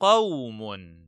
قوم.